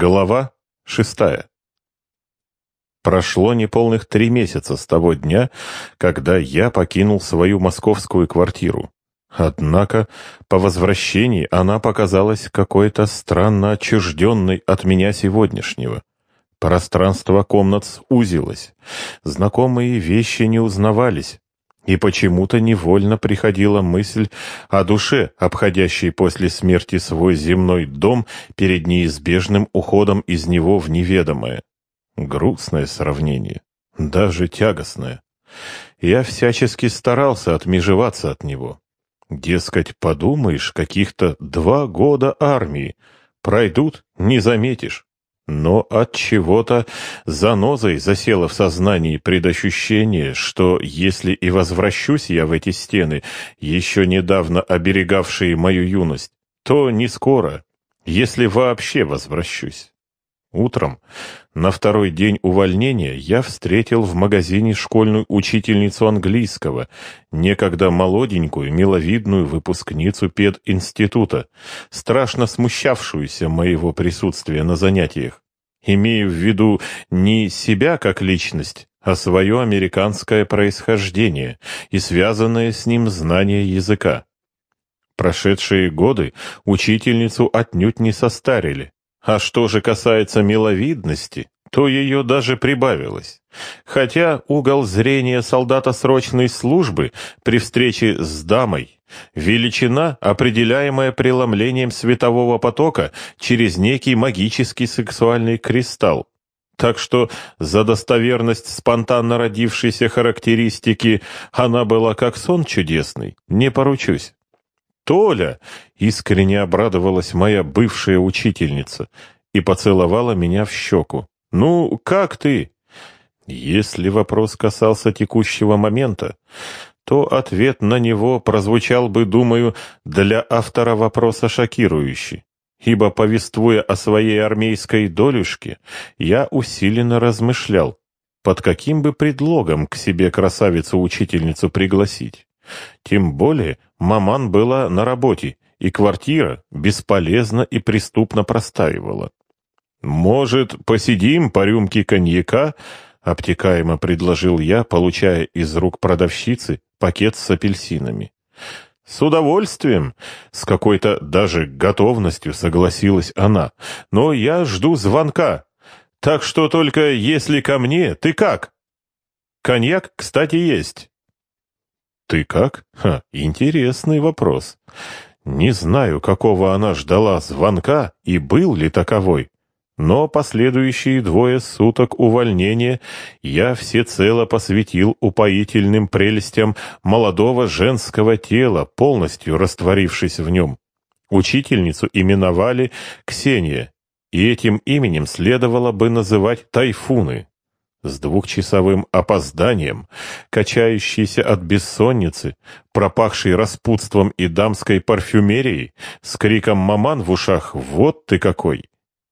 Глава шестая. Прошло неполных три месяца с того дня, когда я покинул свою московскую квартиру. Однако по возвращении она показалась какой-то странно отчужденной от меня сегодняшнего. Пространство комнат сузилось, знакомые вещи не узнавались, и почему-то невольно приходила мысль о душе, обходящей после смерти свой земной дом перед неизбежным уходом из него в неведомое. Грустное сравнение, даже тягостное. Я всячески старался отмежеваться от него. Дескать, подумаешь, каких-то два года армии. Пройдут, не заметишь. Но от чего-то занозой засело в сознании предощущение, что если и возвращусь я в эти стены, еще недавно оберегавшие мою юность, то не скоро, если вообще возвращусь. Утром, на второй день увольнения, я встретил в магазине школьную учительницу английского, некогда молоденькую, миловидную выпускницу пединститута, страшно смущавшуюся моего присутствия на занятиях. Имею в виду не себя как личность, а свое американское происхождение и связанное с ним знание языка. Прошедшие годы учительницу отнюдь не состарили. А что же касается миловидности, то ее даже прибавилось. Хотя угол зрения солдата срочной службы при встрече с дамой – величина, определяемая преломлением светового потока через некий магический сексуальный кристалл. Так что за достоверность спонтанно родившейся характеристики она была как сон чудесный, не поручусь. «Толя!» — искренне обрадовалась моя бывшая учительница и поцеловала меня в щеку. «Ну, как ты?» Если вопрос касался текущего момента, то ответ на него прозвучал бы, думаю, для автора вопроса шокирующий. Ибо, повествуя о своей армейской долюшке, я усиленно размышлял, под каким бы предлогом к себе красавицу-учительницу пригласить. Тем более маман была на работе, и квартира бесполезно и преступно простаивала. «Может, посидим по рюмке коньяка?» — обтекаемо предложил я, получая из рук продавщицы пакет с апельсинами. «С удовольствием!» — с какой-то даже готовностью согласилась она. «Но я жду звонка. Так что только если ко мне, ты как?» «Коньяк, кстати, есть». «Ты как? Ха, интересный вопрос. Не знаю, какого она ждала звонка и был ли таковой, но последующие двое суток увольнения я всецело посвятил упоительным прелестям молодого женского тела, полностью растворившись в нем. Учительницу именовали Ксения, и этим именем следовало бы называть тайфуны с двухчасовым опозданием, качающийся от бессонницы, пропахший распутством и дамской парфюмерией, с криком «Маман!» в ушах «Вот ты какой!»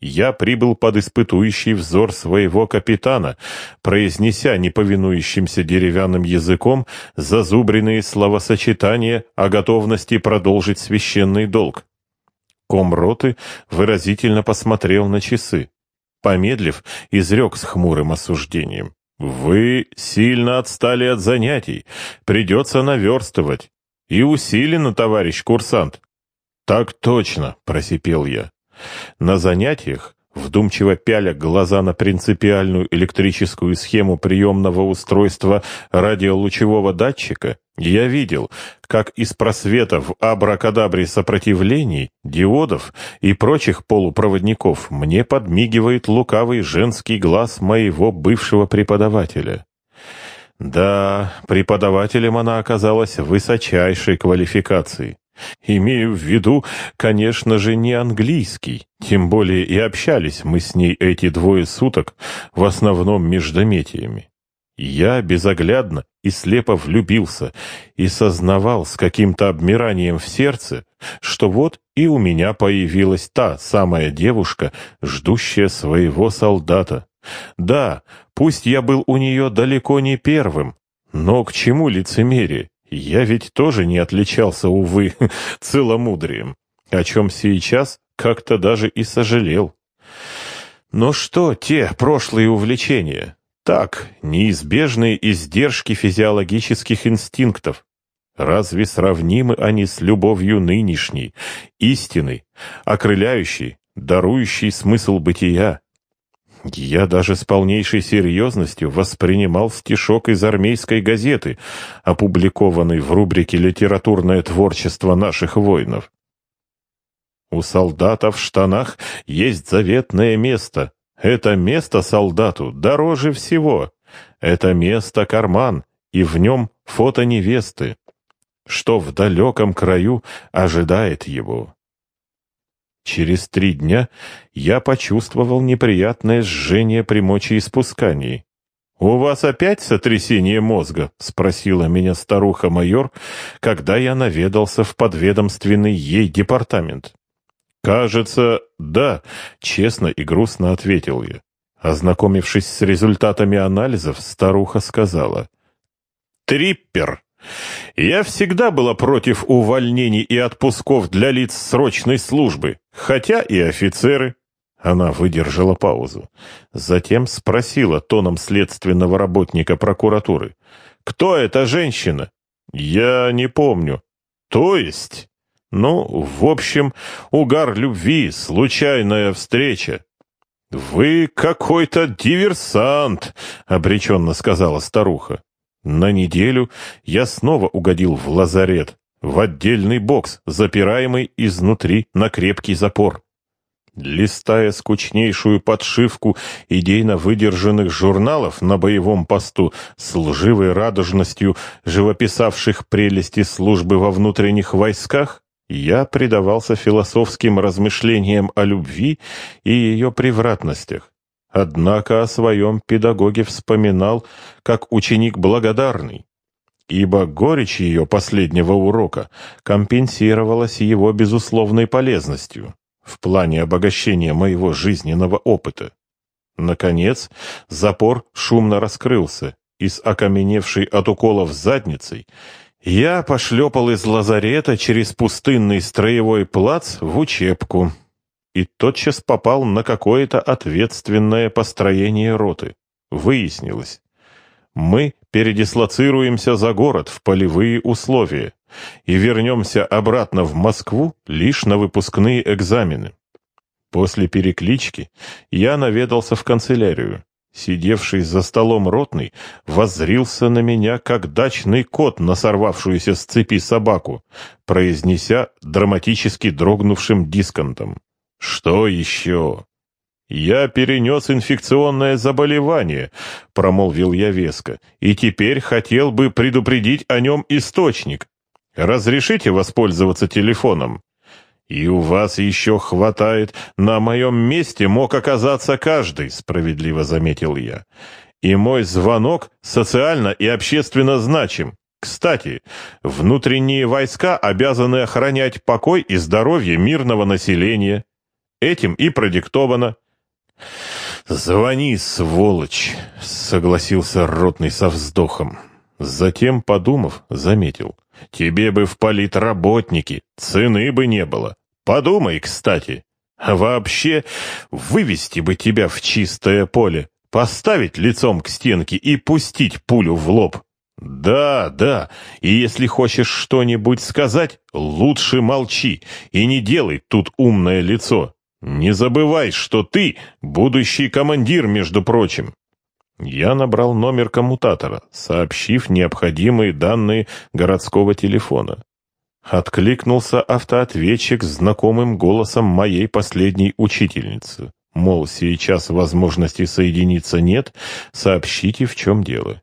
Я прибыл под испытующий взор своего капитана, произнеся неповинующимся деревянным языком зазубренные словосочетания о готовности продолжить священный долг. Комроты выразительно посмотрел на часы помедлив, изрек с хмурым осуждением. «Вы сильно отстали от занятий. Придется наверстывать. И усиленно, товарищ курсант». «Так точно», — просипел я. На занятиях вдумчиво пяля глаза на принципиальную электрическую схему приемного устройства радиолучевого датчика, я видел, как из просвета в абракадабре сопротивлений, диодов и прочих полупроводников мне подмигивает лукавый женский глаз моего бывшего преподавателя. Да, преподавателем она оказалась высочайшей квалификации. Имею в виду, конечно же, не английский, тем более и общались мы с ней эти двое суток, в основном междометиями. Я безоглядно и слепо влюбился и сознавал с каким-то обмиранием в сердце, что вот и у меня появилась та самая девушка, ждущая своего солдата. Да, пусть я был у нее далеко не первым, но к чему лицемерие? Я ведь тоже не отличался, увы, целомудрием, о чем сейчас как-то даже и сожалел. Но что те прошлые увлечения? Так, неизбежные издержки физиологических инстинктов. Разве сравнимы они с любовью нынешней, истинной, окрыляющей, дарующей смысл бытия? Я даже с полнейшей серьезностью воспринимал стишок из армейской газеты, опубликованный в рубрике «Литературное творчество наших воинов». У солдата в штанах есть заветное место. Это место солдату дороже всего. Это место карман, и в нем фото невесты, что в далеком краю ожидает его. Через три дня я почувствовал неприятное жжение при мочеиспускании. «У вас опять сотрясение мозга?» — спросила меня старуха-майор, когда я наведался в подведомственный ей департамент. «Кажется, да», — честно и грустно ответил я. Ознакомившись с результатами анализов, старуха сказала. «Триппер!» Я всегда была против увольнений и отпусков для лиц срочной службы, хотя и офицеры. Она выдержала паузу. Затем спросила тоном следственного работника прокуратуры. «Кто эта женщина?» «Я не помню». «То есть?» «Ну, в общем, угар любви, случайная встреча». «Вы какой-то диверсант», — обреченно сказала старуха. На неделю я снова угодил в лазарет, в отдельный бокс, запираемый изнутри на крепкий запор. Листая скучнейшую подшивку идейно выдержанных журналов на боевом посту с лживой радужностью живописавших прелести службы во внутренних войсках, я предавался философским размышлениям о любви и ее превратностях. Однако о своем педагоге вспоминал как ученик благодарный, ибо горечь ее последнего урока компенсировалась его безусловной полезностью в плане обогащения моего жизненного опыта. Наконец, запор шумно раскрылся, и с окаменевшей от уколов задницей я пошлепал из лазарета через пустынный строевой плац в учебку и тотчас попал на какое-то ответственное построение роты. Выяснилось, мы передислоцируемся за город в полевые условия и вернемся обратно в Москву лишь на выпускные экзамены. После переклички я наведался в канцелярию. Сидевший за столом ротный воззрился на меня, как дачный кот на сорвавшуюся с цепи собаку, произнеся драматически дрогнувшим дисконтом. «Что еще?» «Я перенес инфекционное заболевание», — промолвил я веско, «и теперь хотел бы предупредить о нем источник. Разрешите воспользоваться телефоном?» «И у вас еще хватает. На моем месте мог оказаться каждый», — справедливо заметил я. «И мой звонок социально и общественно значим. Кстати, внутренние войска обязаны охранять покой и здоровье мирного населения». Этим и продиктовано. «Звони, сволочь!» — согласился ротный со вздохом. Затем, подумав, заметил. «Тебе бы в политработники, цены бы не было. Подумай, кстати. А вообще, вывести бы тебя в чистое поле, поставить лицом к стенке и пустить пулю в лоб. Да, да, и если хочешь что-нибудь сказать, лучше молчи и не делай тут умное лицо. «Не забывай, что ты будущий командир, между прочим». Я набрал номер коммутатора, сообщив необходимые данные городского телефона. Откликнулся автоответчик с знакомым голосом моей последней учительницы. Мол, сейчас возможности соединиться нет, сообщите, в чем дело.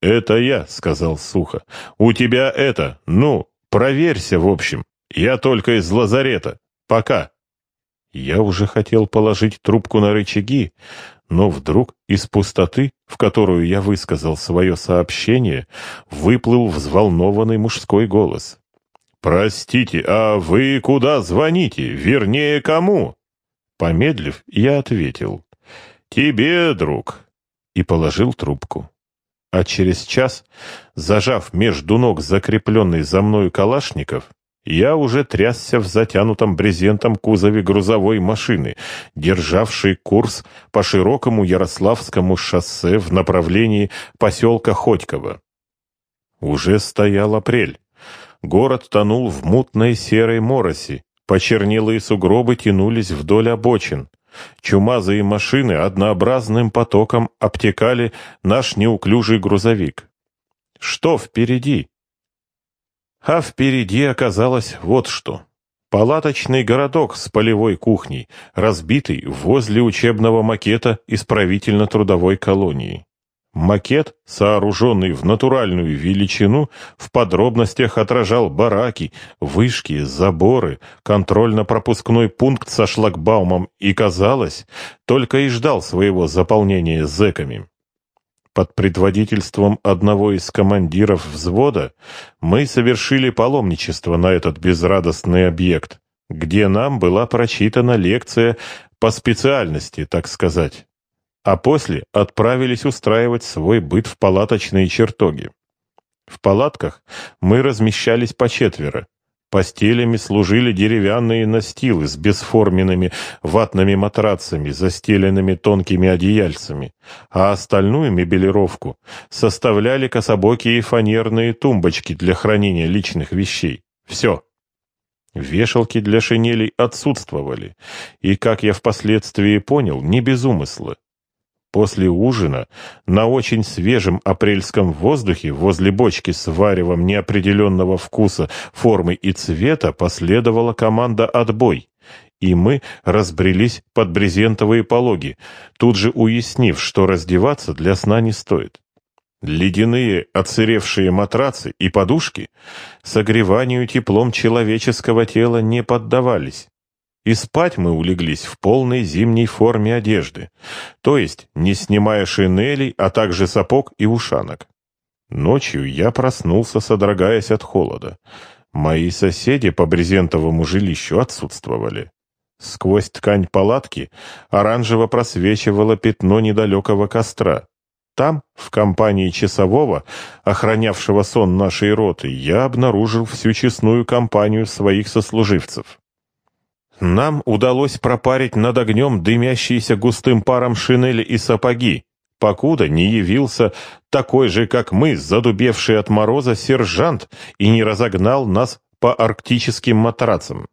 «Это я», — сказал сухо. «У тебя это, ну, проверься, в общем. Я только из лазарета. Пока». Я уже хотел положить трубку на рычаги, но вдруг из пустоты, в которую я высказал свое сообщение, выплыл взволнованный мужской голос. «Простите, а вы куда звоните? Вернее, кому?» Помедлив, я ответил. «Тебе, друг!» и положил трубку. А через час, зажав между ног закрепленный за мною калашников, я уже трясся в затянутом брезентом кузове грузовой машины, державшей курс по широкому Ярославскому шоссе в направлении поселка Ходьково. Уже стоял апрель. Город тонул в мутной серой мороси, почернелые сугробы тянулись вдоль обочин. Чумазые машины однообразным потоком обтекали наш неуклюжий грузовик. Что впереди? А впереди оказалось вот что. Палаточный городок с полевой кухней, разбитый возле учебного макета исправительно-трудовой колонии. Макет, сооруженный в натуральную величину, в подробностях отражал бараки, вышки, заборы, контрольно-пропускной пункт со шлагбаумом и, казалось, только и ждал своего заполнения зэками. Под предводительством одного из командиров взвода мы совершили паломничество на этот безрадостный объект, где нам была прочитана лекция по специальности, так сказать а после отправились устраивать свой быт в палаточные чертоги. В палатках мы размещались по четверо. Постелями служили деревянные настилы с бесформенными ватными матрацами, застеленными тонкими одеяльцами, а остальную мебелировку составляли кособокие фанерные тумбочки для хранения личных вещей. Все. Вешалки для шинелей отсутствовали, и, как я впоследствии понял, не без умысла. После ужина на очень свежем апрельском воздухе возле бочки с варевом неопределенного вкуса, формы и цвета последовала команда «Отбой», и мы разбрелись под брезентовые пологи, тут же уяснив, что раздеваться для сна не стоит. Ледяные отсыревшие матрацы и подушки согреванию теплом человеческого тела не поддавались. И спать мы улеглись в полной зимней форме одежды, то есть не снимая шинелей, а также сапог и ушанок. Ночью я проснулся, содрогаясь от холода. Мои соседи по брезентовому жилищу отсутствовали. Сквозь ткань палатки оранжево просвечивало пятно недалекого костра. Там, в компании часового, охранявшего сон нашей роты, я обнаружил всю честную компанию своих сослуживцев. Нам удалось пропарить над огнем дымящиеся густым паром шинели и сапоги, покуда не явился такой же, как мы, задубевший от мороза сержант и не разогнал нас по арктическим матрацам.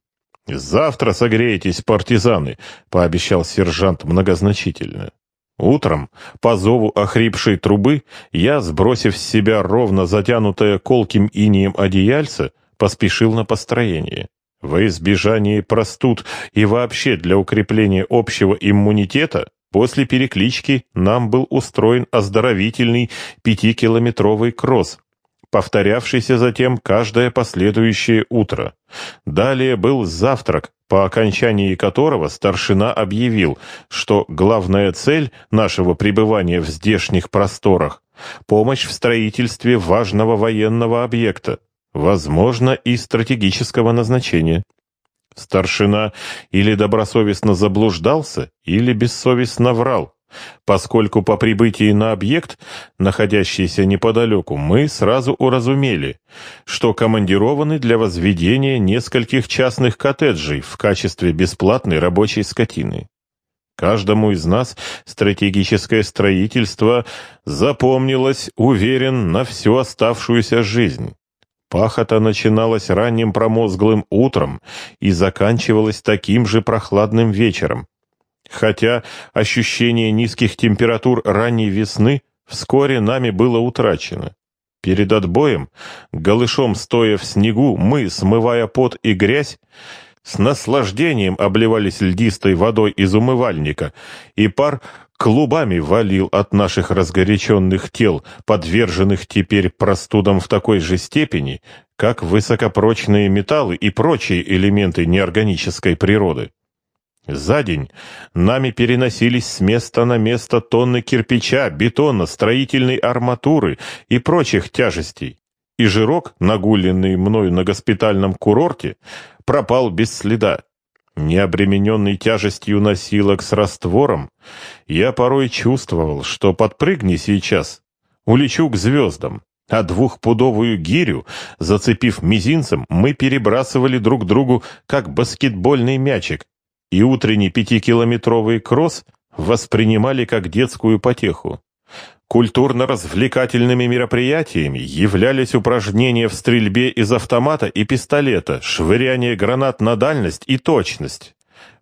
«Завтра согреетесь, партизаны», — пообещал сержант многозначительно. Утром, по зову охрипшей трубы, я, сбросив с себя ровно затянутое колким инием одеяльце, поспешил на построение. Во избежание простуд и вообще для укрепления общего иммунитета после переклички нам был устроен оздоровительный пятикилометровый кросс, повторявшийся затем каждое последующее утро. Далее был завтрак, по окончании которого старшина объявил, что главная цель нашего пребывания в здешних просторах – помощь в строительстве важного военного объекта, возможно, и стратегического назначения. Старшина или добросовестно заблуждался, или бессовестно врал, поскольку по прибытии на объект, находящийся неподалеку, мы сразу уразумели, что командированы для возведения нескольких частных коттеджей в качестве бесплатной рабочей скотины. Каждому из нас стратегическое строительство запомнилось, уверен, на всю оставшуюся жизнь. Пахота начиналась ранним промозглым утром и заканчивалась таким же прохладным вечером. Хотя ощущение низких температур ранней весны вскоре нами было утрачено. Перед отбоем, голышом стоя в снегу, мы, смывая пот и грязь, с наслаждением обливались льдистой водой из умывальника, и пар клубами валил от наших разгоряченных тел, подверженных теперь простудам в такой же степени, как высокопрочные металлы и прочие элементы неорганической природы. За день нами переносились с места на место тонны кирпича, бетона, строительной арматуры и прочих тяжестей. И жирок, нагуленный мною на госпитальном курорте, пропал без следа. Не обремененный тяжестью носилок с раствором, я порой чувствовал, что подпрыгни сейчас, улечу к звездам. а двухпудовую гирю, зацепив мизинцем, мы перебрасывали друг другу, как баскетбольный мячик, и утренний пятикилометровый кросс воспринимали как детскую потеху. Культурно-развлекательными мероприятиями являлись упражнения в стрельбе из автомата и пистолета, швыряние гранат на дальность и точность,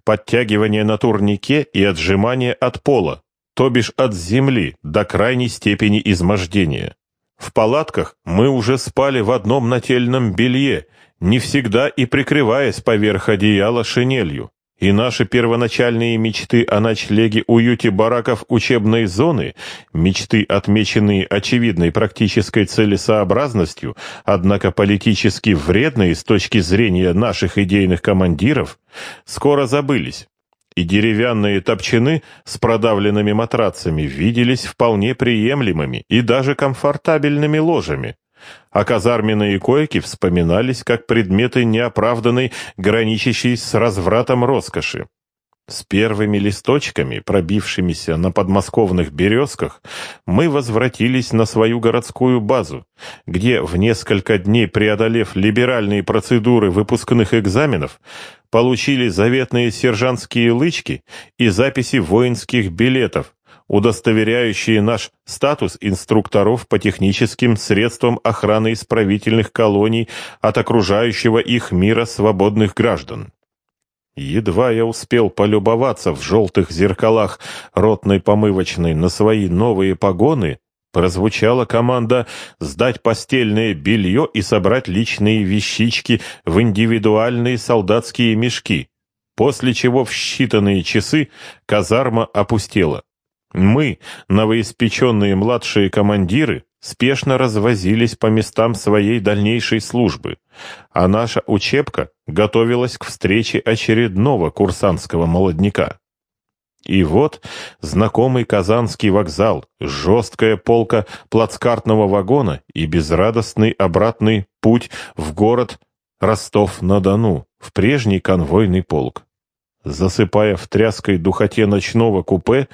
подтягивание на турнике и отжимание от пола, то бишь от земли до крайней степени измождения. В палатках мы уже спали в одном нательном белье, не всегда и прикрываясь поверх одеяла шинелью. И наши первоначальные мечты о ночлеге, уюте бараков учебной зоны, мечты, отмеченные очевидной практической целесообразностью, однако политически вредные с точки зрения наших идейных командиров, скоро забылись и деревянные топчаны с продавленными матрацами виделись вполне приемлемыми и даже комфортабельными ложами, а казарменные койки вспоминались как предметы неоправданной, граничащей с развратом роскоши. С первыми листочками, пробившимися на подмосковных березках, мы возвратились на свою городскую базу, где, в несколько дней преодолев либеральные процедуры выпускных экзаменов, получили заветные сержантские лычки и записи воинских билетов, удостоверяющие наш статус инструкторов по техническим средствам охраны исправительных колоний от окружающего их мира свободных граждан. Едва я успел полюбоваться в желтых зеркалах ротной помывочной на свои новые погоны, прозвучала команда сдать постельное белье и собрать личные вещички в индивидуальные солдатские мешки, после чего в считанные часы казарма опустела. Мы, новоиспеченные младшие командиры, спешно развозились по местам своей дальнейшей службы, а наша учебка готовилась к встрече очередного курсантского молодняка. И вот знакомый Казанский вокзал, жесткая полка плацкартного вагона и безрадостный обратный путь в город Ростов-на-Дону, в прежний конвойный полк. Засыпая в тряской духоте ночного купе,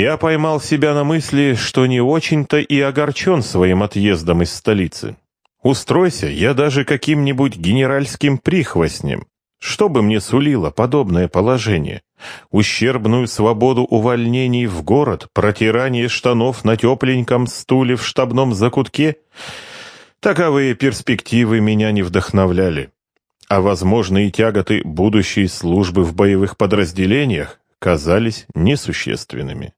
я поймал себя на мысли, что не очень-то и огорчен своим отъездом из столицы. Устройся я даже каким-нибудь генеральским прихвостнем. Что бы мне сулило подобное положение? Ущербную свободу увольнений в город, протирание штанов на тепленьком стуле в штабном закутке? Таковые перспективы меня не вдохновляли. А возможные тяготы будущей службы в боевых подразделениях казались несущественными.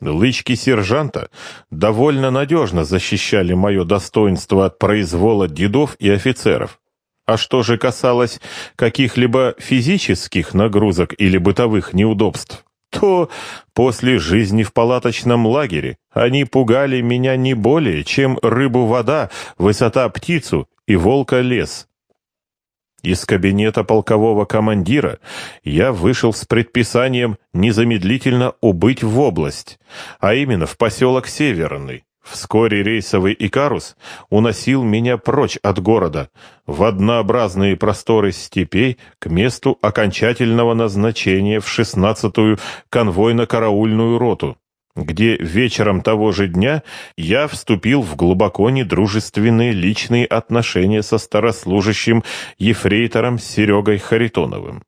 Лычки сержанта довольно надежно защищали мое достоинство от произвола дедов и офицеров. А что же касалось каких-либо физических нагрузок или бытовых неудобств, то после жизни в палаточном лагере они пугали меня не более, чем рыбу вода, высота птицу и волка лес. Из кабинета полкового командира я вышел с предписанием незамедлительно убыть в область, а именно в поселок Северный. Вскоре рейсовый Икарус уносил меня прочь от города, в однообразные просторы степей к месту окончательного назначения в шестнадцатую конвойно-караульную роту где вечером того же дня я вступил в глубоко недружественные личные отношения со старослужащим ефрейтором Серегой Харитоновым.